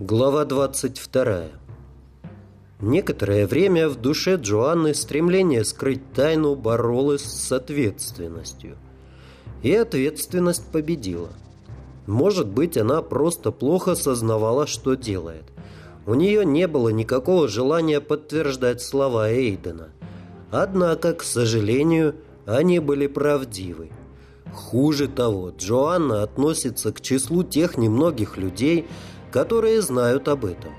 Глава 22 Некоторое время в душе Джоанны стремление скрыть тайну боролось с ответственностью. И ответственность победила. Может быть, она просто плохо сознавала, что делает. У нее не было никакого желания подтверждать слова Эйдена. Однако, к сожалению, они были правдивы. Хуже того, Джоанна относится к числу тех немногих людей, которые знают об этом.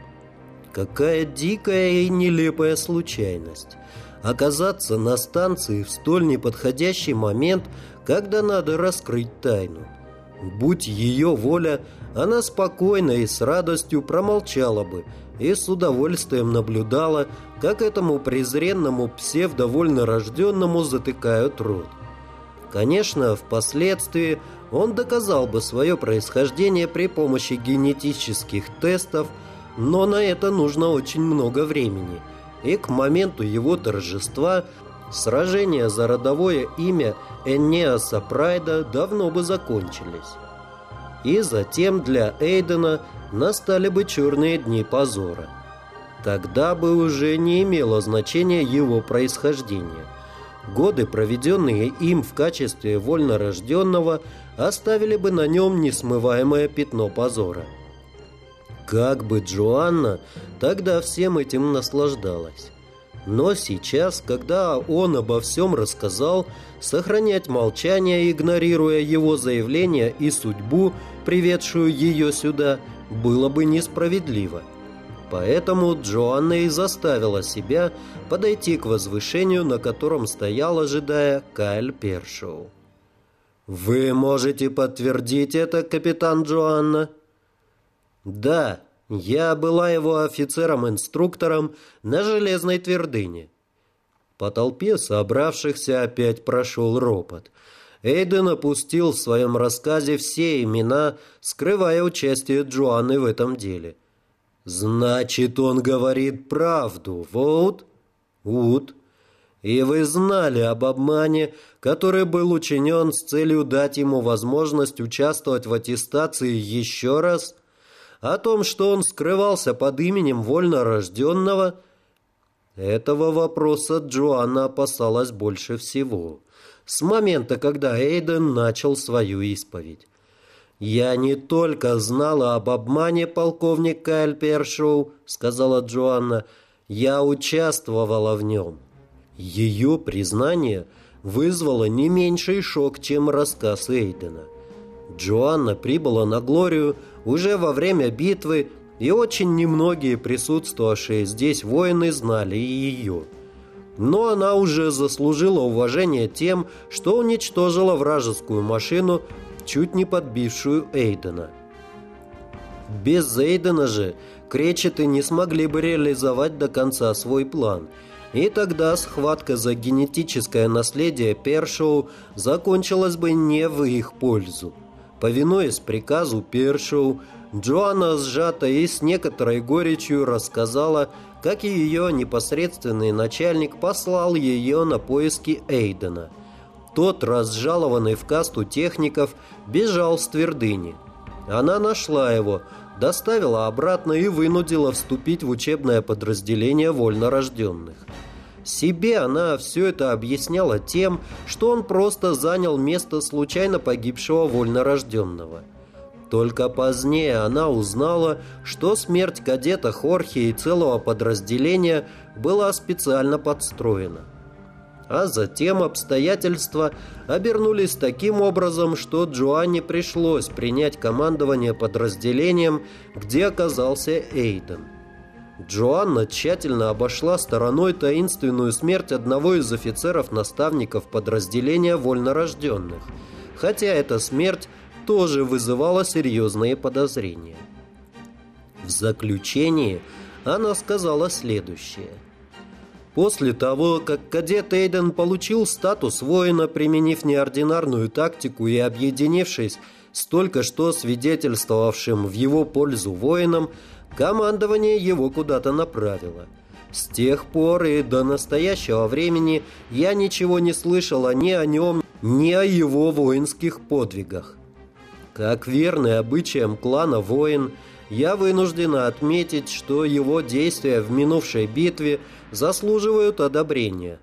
Какая дикая и нелепая случайность. Оказаться на станции в столь неподходящий момент, когда надо раскрыть тайну. Будь ее воля, она спокойно и с радостью промолчала бы и с удовольствием наблюдала, как этому презренному псевдовольно рожденному затыкают рот. Конечно, впоследствии он доказал бы свое происхождение при помощи генетических тестов, но на это нужно очень много времени. И к моменту его торжества сражения за родовое имя Энеаса Прайда давно бы закончились. И затем для Эйдена настали бы черные дни позора. Тогда бы уже не имело значения его происхождение – Годы, проведенные им в качестве вольнорожденного, оставили бы на нем несмываемое пятно позора. Как бы Джоанна тогда всем этим наслаждалась. Но сейчас, когда он обо всем рассказал, сохранять молчание, игнорируя его заявление и судьбу, приведшую ее сюда, было бы несправедливо. Поэтому Джоанна и заставила себя подойти к возвышению, на котором стоял, ожидая Кайл Першоу. «Вы можете подтвердить это, капитан Джоанна?» «Да, я была его офицером-инструктором на железной твердыне». По толпе собравшихся опять прошел ропот. Эйден опустил в своем рассказе все имена, скрывая участие Джоанны в этом деле – «Значит, он говорит правду, вот, вот. И вы знали об обмане, который был учинен с целью дать ему возможность участвовать в аттестации еще раз? О том, что он скрывался под именем вольнорожденного?» Этого вопроса Джоанна опасалась больше всего. С момента, когда Эйден начал свою исповедь. «Я не только знала об обмане полковника Альпершоу», — сказала Джоанна, — «я участвовала в нем». Ее признание вызвало не меньший шок, чем рассказ Эйдена. Джоанна прибыла на Глорию уже во время битвы, и очень немногие присутствовавшие здесь воины знали ее. Но она уже заслужила уважение тем, что уничтожила вражескую машину чуть не подбившую Эйдена. Без Эйдена же кречеты не смогли бы реализовать до конца свой план, и тогда схватка за генетическое наследие Першоу закончилась бы не в их пользу. Повинуясь приказу Першоу, Джоанна сжата и с некоторой горечью рассказала, как ее непосредственный начальник послал ее на поиски Эйдена – тот, разжалованный в касту техников, бежал с твердыни. Она нашла его, доставила обратно и вынудила вступить в учебное подразделение вольнорожденных. Себе она все это объясняла тем, что он просто занял место случайно погибшего вольнорожденного. Только позднее она узнала, что смерть кадета Хорхи и целого подразделения была специально подстроена а затем обстоятельства обернулись таким образом, что Джоанне пришлось принять командование подразделением, где оказался Эйден. Джоанна тщательно обошла стороной таинственную смерть одного из офицеров-наставников подразделения вольнорожденных, хотя эта смерть тоже вызывала серьезные подозрения. В заключении она сказала следующее – После того, как кадет Эйден получил статус воина, применив неординарную тактику и объединившись с только что свидетельствовавшим в его пользу воином, командование его куда-то направило. С тех пор и до настоящего времени я ничего не слышала ни о нем, ни о его воинских подвигах. Как верный обычаям клана воин – я вынуждена отметить, что его действия в минувшей битве заслуживают одобрения.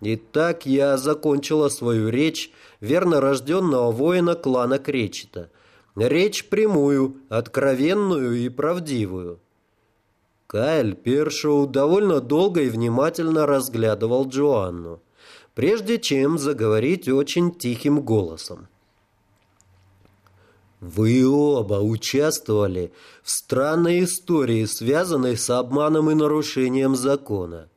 Итак, я закончила свою речь верно рожденного воина клана Кречета. Речь прямую, откровенную и правдивую. Кайл Першоу довольно долго и внимательно разглядывал Джоанну, прежде чем заговорить очень тихим голосом. Вы оба участвовали в странной истории, связанной с обманом и нарушением закона.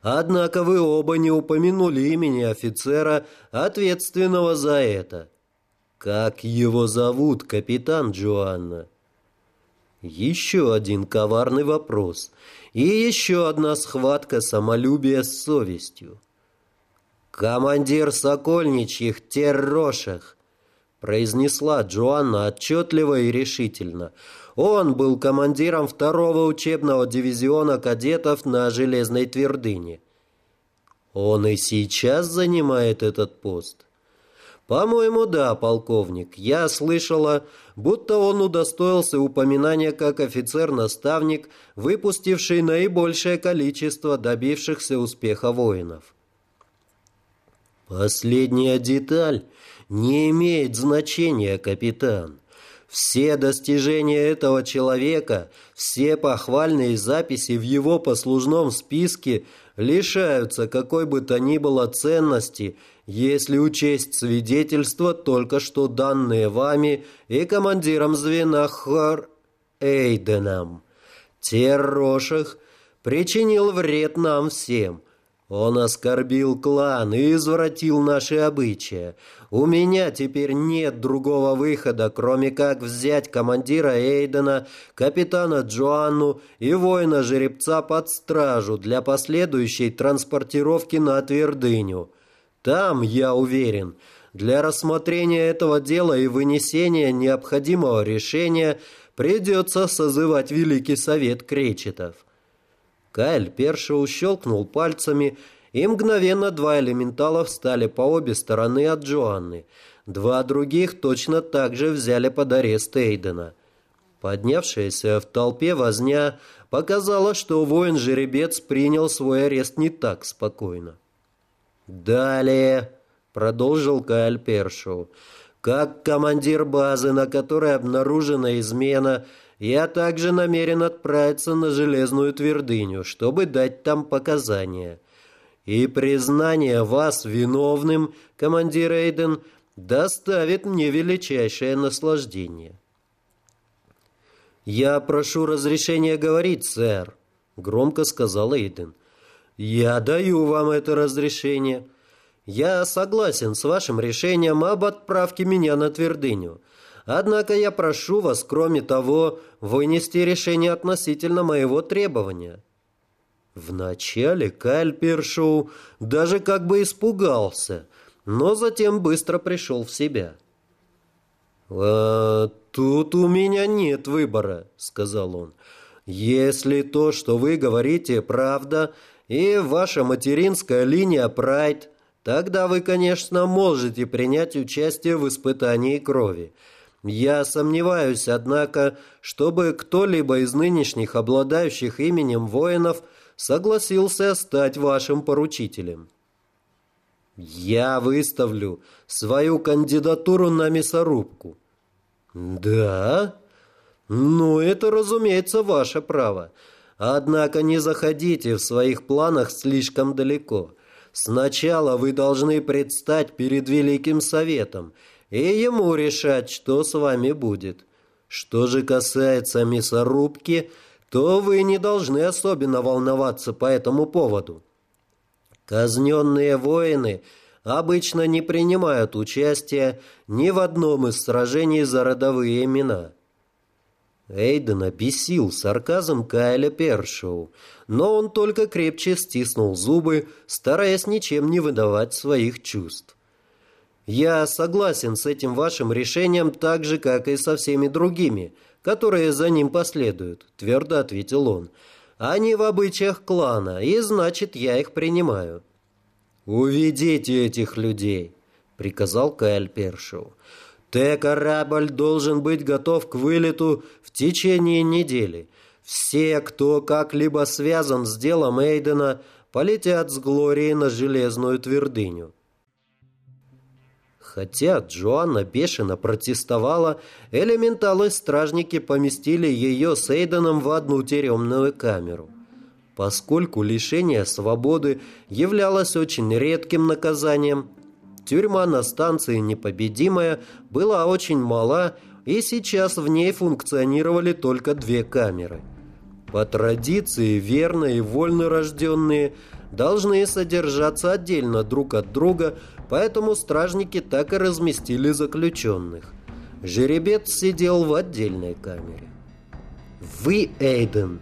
Однако вы оба не упомянули имени офицера, ответственного за это. Как его зовут, капитан Джоанна? Еще один коварный вопрос. И еще одна схватка самолюбия с совестью. Командир Сокольничьих Террошах произнесла Джоанна отчетливо и решительно. Он был командиром второго учебного дивизиона кадетов на Железной Твердыне. Он и сейчас занимает этот пост. По-моему, да, полковник. Я слышала, будто он удостоился упоминания как офицер-наставник, выпустивший наибольшее количество добившихся успеха воинов. Последняя деталь не имеет значения, капитан. Все достижения этого человека, все похвальные записи в его послужном списке лишаются какой бы то ни было ценности, если учесть свидетельства, только что данные вами и командиром звена Хар Эйденом. Террошах причинил вред нам всем – он оскорбил клан и извратил наши обычаи. У меня теперь нет другого выхода, кроме как взять командира Эйдена, капитана Джоанну и воина-жеребца под стражу для последующей транспортировки на твердыню. Там, я уверен, для рассмотрения этого дела и вынесения необходимого решения придется созывать Великий Совет Кречетов. Кайл Першоу щелкнул пальцами, и мгновенно два элементала встали по обе стороны от Джоанны. Два других точно так же взяли под арест Эйдена. Поднявшаяся в толпе возня показала, что воин-жеребец принял свой арест не так спокойно. «Далее», — продолжил Кайл Першоу, — «как командир базы, на которой обнаружена измена, — я также намерен отправиться на Железную Твердыню, чтобы дать там показания. И признание вас виновным, командир Эйден, доставит мне величайшее наслаждение. «Я прошу разрешения говорить, сэр», — громко сказал Эйден. «Я даю вам это разрешение. Я согласен с вашим решением об отправке меня на твердыню». Однако я прошу вас, кроме того, вынести решение относительно моего требования». Вначале Кайль Першоу даже как бы испугался, но затем быстро пришел в себя. «А, «Тут у меня нет выбора», — сказал он. «Если то, что вы говорите, правда, и ваша материнская линия Прайд, тогда вы, конечно, можете принять участие в испытании крови. Я сомневаюсь, однако, чтобы кто-либо из нынешних обладающих именем воинов согласился стать вашим поручителем. Я выставлю свою кандидатуру на мясорубку. Да? Ну, это, разумеется, ваше право. Однако не заходите в своих планах слишком далеко. Сначала вы должны предстать перед Великим Советом – и ему решать, что с вами будет. Что же касается мясорубки, то вы не должны особенно волноваться по этому поводу. Казненные воины обычно не принимают участия ни в одном из сражений за родовые имена. Эйдена бесил сарказм Кайля Першоу, но он только крепче стиснул зубы, стараясь ничем не выдавать своих чувств. Я согласен с этим вашим решением так же, как и со всеми другими, которые за ним последуют, твердо ответил он. Они в обычаях клана, и значит, я их принимаю. Уведите этих людей, приказал Кайл Першоу. Т-корабль должен быть готов к вылету в течение недели. Все, кто как-либо связан с делом Эйдена, полетят с Глорией на железную твердыню. Хотя Джоанна бешено протестовала, элементалы-стражники поместили ее с Эйденом в одну тюремную камеру. Поскольку лишение свободы являлось очень редким наказанием, тюрьма на станции «Непобедимая» была очень мала, и сейчас в ней функционировали только две камеры. По традиции верные и вольно рожденные должны содержаться отдельно друг от друга, поэтому стражники так и разместили заключенных. Жеребец сидел в отдельной камере. «Вы, Эйден,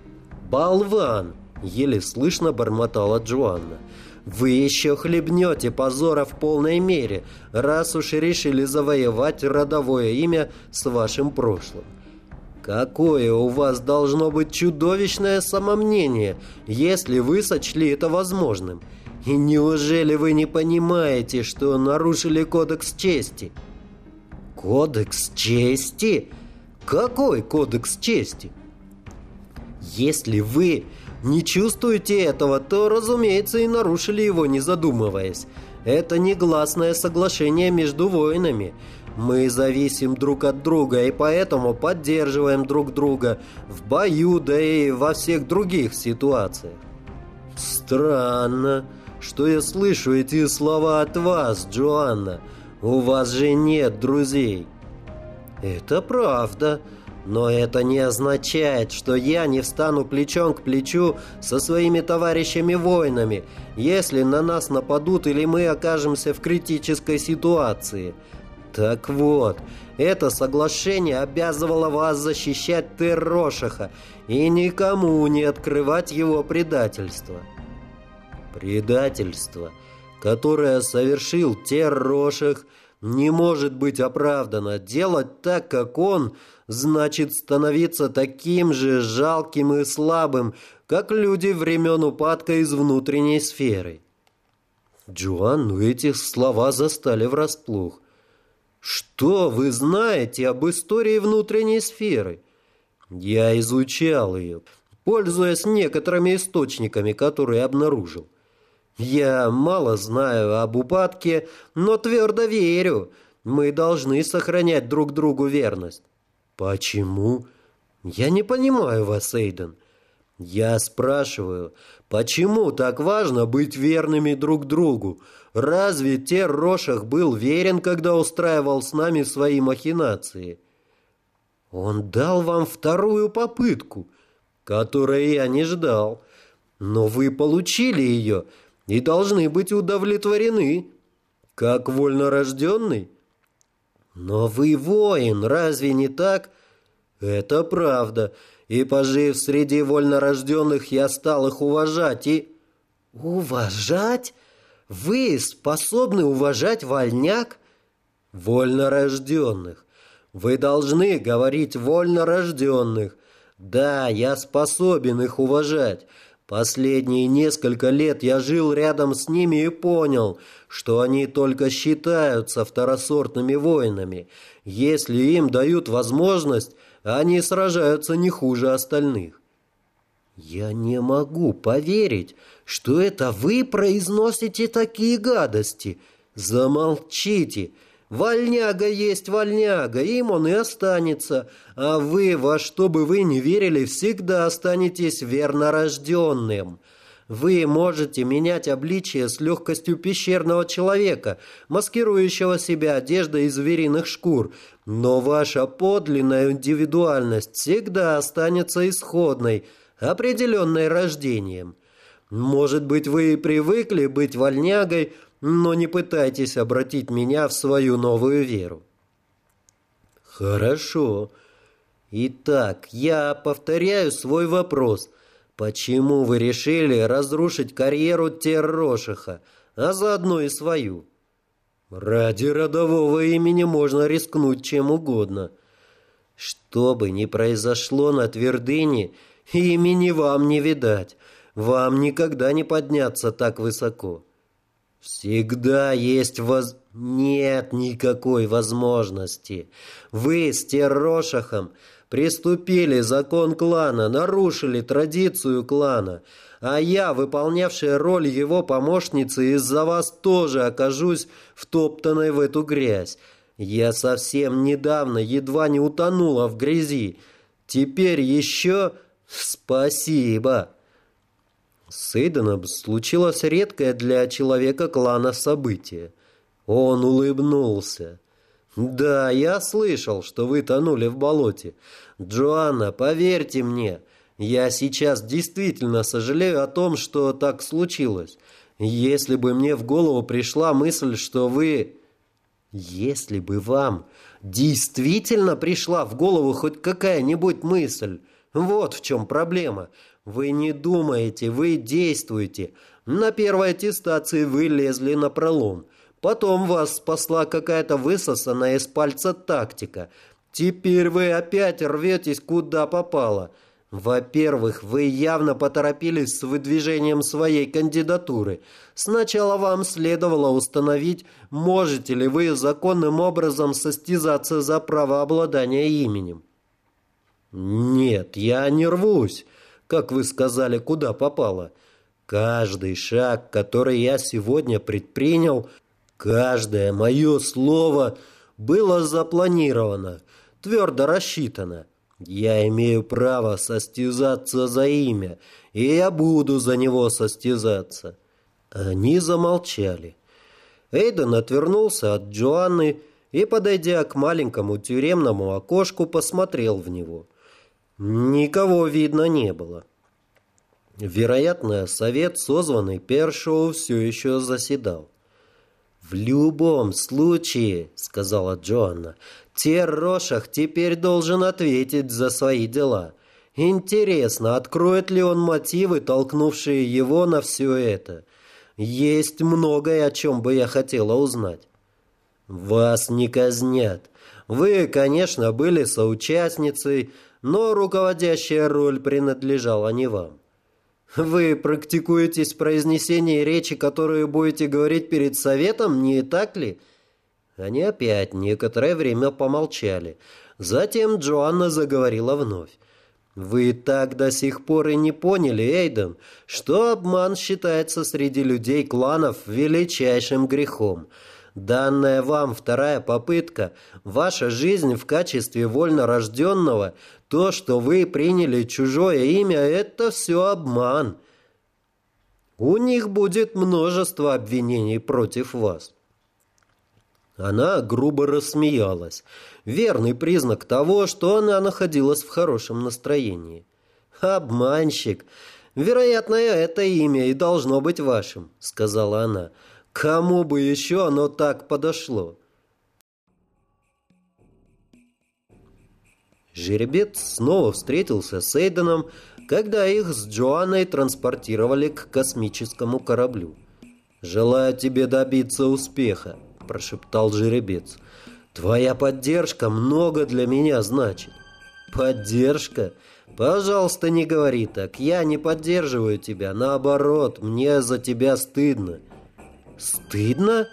болван!» — еле слышно бормотала Джоанна. «Вы еще хлебнете позора в полной мере, раз уж решили завоевать родовое имя с вашим прошлым. Какое у вас должно быть чудовищное самомнение, если вы сочли это возможным? И неужели вы не понимаете, что нарушили кодекс чести? Кодекс чести? Какой кодекс чести? Если вы не чувствуете этого, то, разумеется, и нарушили его, не задумываясь. Это негласное соглашение между воинами – мы зависим друг от друга и поэтому поддерживаем друг друга в бою, да и во всех других ситуациях. Странно, что я слышу эти слова от вас, Джоанна. У вас же нет друзей. Это правда, но это не означает, что я не встану плечом к плечу со своими товарищами-воинами, если на нас нападут или мы окажемся в критической ситуации – так вот, это соглашение обязывало вас защищать Террошаха и никому не открывать его предательство. Предательство, которое совершил Террошах, не может быть оправдано. Делать так, как он, значит становиться таким же жалким и слабым, как люди времен упадка из внутренней сферы. Джоанну эти слова застали врасплох. Что вы знаете об истории внутренней сферы? Я изучал ее, пользуясь некоторыми источниками, которые обнаружил. Я мало знаю об упадке, но твердо верю, мы должны сохранять друг другу верность. Почему? Я не понимаю вас, Эйден. Я спрашиваю, почему так важно быть верными друг другу? Разве Террошах был верен, когда устраивал с нами свои махинации? Он дал вам вторую попытку, которой я не ждал. Но вы получили ее и должны быть удовлетворены, как вольнорожденный. Но вы воин, разве не так? Это правда и, пожив среди вольнорожденных, я стал их уважать и... Уважать? Вы способны уважать вольняк? Вольнорожденных. Вы должны говорить вольнорожденных. Да, я способен их уважать. Последние несколько лет я жил рядом с ними и понял, что они только считаются второсортными воинами. Если им дают возможность, они сражаются не хуже остальных. Я не могу поверить, что это вы произносите такие гадости. Замолчите. Вольняга есть вольняга, им он и останется. А вы, во что бы вы ни верили, всегда останетесь вернорожденным. Вы можете менять обличие с легкостью пещерного человека, маскирующего себя одеждой из звериных шкур, но ваша подлинная индивидуальность всегда останется исходной, определенной рождением. Может быть, вы и привыкли быть вольнягой, но не пытайтесь обратить меня в свою новую веру. Хорошо. Итак, я повторяю свой вопрос – Почему вы решили разрушить карьеру Террошиха, а заодно и свою? Ради родового имени можно рискнуть чем угодно. Что бы ни произошло на твердыне, имени вам не видать. Вам никогда не подняться так высоко. Всегда есть воз... Нет никакой возможности. Вы с Террошахом приступили закон клана, нарушили традицию клана, а я, выполнявшая роль его помощницы, из-за вас тоже окажусь втоптанной в эту грязь. Я совсем недавно едва не утонула в грязи. Теперь еще спасибо. С Эйденом случилось редкое для человека клана событие. Он улыбнулся. «Да, я слышал, что вы тонули в болоте. Джоанна, поверьте мне, я сейчас действительно сожалею о том, что так случилось. Если бы мне в голову пришла мысль, что вы... Если бы вам действительно пришла в голову хоть какая-нибудь мысль, вот в чем проблема. Вы не думаете, вы действуете. На первой аттестации вы лезли на пролом. Потом вас спасла какая-то высосанная из пальца тактика. Теперь вы опять рветесь куда попало. Во-первых, вы явно поторопились с выдвижением своей кандидатуры. Сначала вам следовало установить, можете ли вы законным образом состязаться за право обладания именем. Нет, я не рвусь, как вы сказали, куда попало. Каждый шаг, который я сегодня предпринял, каждое мое слово было запланировано, твердо рассчитано. Я имею право состязаться за имя, и я буду за него состязаться. Они замолчали. Эйден отвернулся от Джоанны и, подойдя к маленькому тюремному окошку, посмотрел в него. Никого видно не было. Вероятно, совет, созванный Першоу, все еще заседал. «В любом случае», — сказала Джоанна, — «Террошах теперь должен ответить за свои дела. Интересно, откроет ли он мотивы, толкнувшие его на все это? Есть многое, о чем бы я хотела узнать». «Вас не казнят. Вы, конечно, были соучастницей, но руководящая роль принадлежала не вам. Вы практикуетесь в произнесении речи, которую будете говорить перед советом, не так ли? Они опять некоторое время помолчали. Затем Джоанна заговорила вновь. Вы так до сих пор и не поняли, Эйден, что обман считается среди людей кланов величайшим грехом. Данная вам вторая попытка, ваша жизнь в качестве вольнорожденного то, что вы приняли чужое имя, это все обман. У них будет множество обвинений против вас. Она грубо рассмеялась. Верный признак того, что она находилась в хорошем настроении. «Обманщик! Вероятно, это имя и должно быть вашим», — сказала она. «Кому бы еще оно так подошло?» Жеребец снова встретился с Эйденом, когда их с Джоанной транспортировали к космическому кораблю. «Желаю тебе добиться успеха», – прошептал жеребец. «Твоя поддержка много для меня значит». «Поддержка? Пожалуйста, не говори так. Я не поддерживаю тебя. Наоборот, мне за тебя стыдно». «Стыдно?»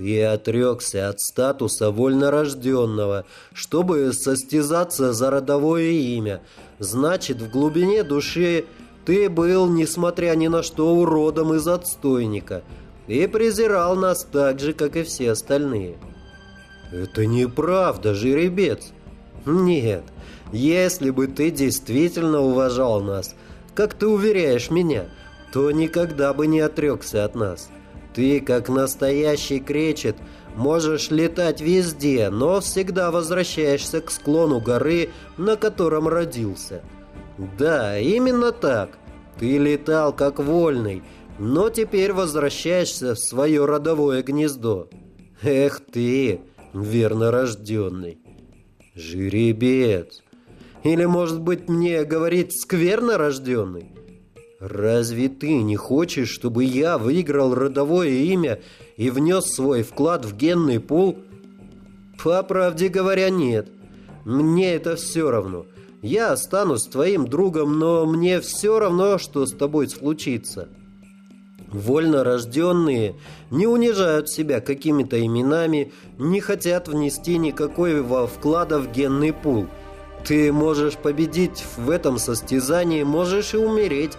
Ты отрекся от статуса вольнорожденного, чтобы состязаться за родовое имя. Значит, в глубине души ты был, несмотря ни на что, уродом из отстойника и презирал нас так же, как и все остальные. Это неправда, жеребец. Нет, если бы ты действительно уважал нас, как ты уверяешь меня, то никогда бы не отрекся от нас. Ты, как настоящий кречет, можешь летать везде, но всегда возвращаешься к склону горы, на котором родился. Да, именно так. Ты летал как вольный, но теперь возвращаешься в свое родовое гнездо. Эх ты, верно рожденный. Жеребец. Или, может быть, мне говорить скверно рожденный? «Разве ты не хочешь, чтобы я выиграл родовое имя и внес свой вклад в генный пул?» «По правде говоря, нет. Мне это все равно. Я останусь твоим другом, но мне все равно, что с тобой случится». Вольно рожденные не унижают себя какими-то именами, не хотят внести никакого вклада в генный пул. Ты можешь победить в этом состязании, можешь и умереть.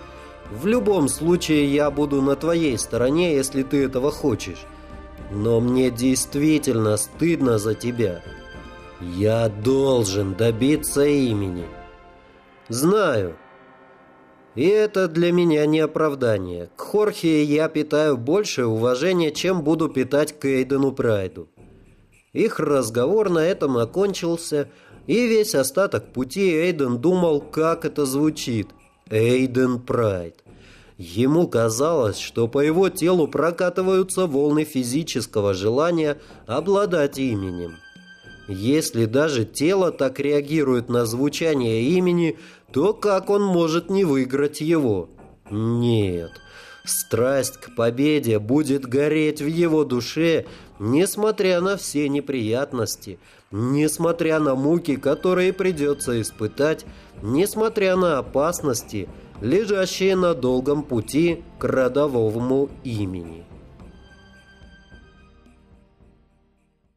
В любом случае я буду на твоей стороне, если ты этого хочешь. Но мне действительно стыдно за тебя. Я должен добиться имени. Знаю, и это для меня не оправдание. К Хорхе я питаю больше уважения, чем буду питать к Эйдену Прайду. Их разговор на этом окончился, и весь остаток пути Эйден думал, как это звучит. Эйден Прайд. Ему казалось, что по его телу прокатываются волны физического желания обладать именем. Если даже тело так реагирует на звучание имени, то как он может не выиграть его? Нет, страсть к победе будет гореть в его душе, несмотря на все неприятности, несмотря на муки, которые придется испытать, несмотря на опасности, лежащие на долгом пути к родовому имени.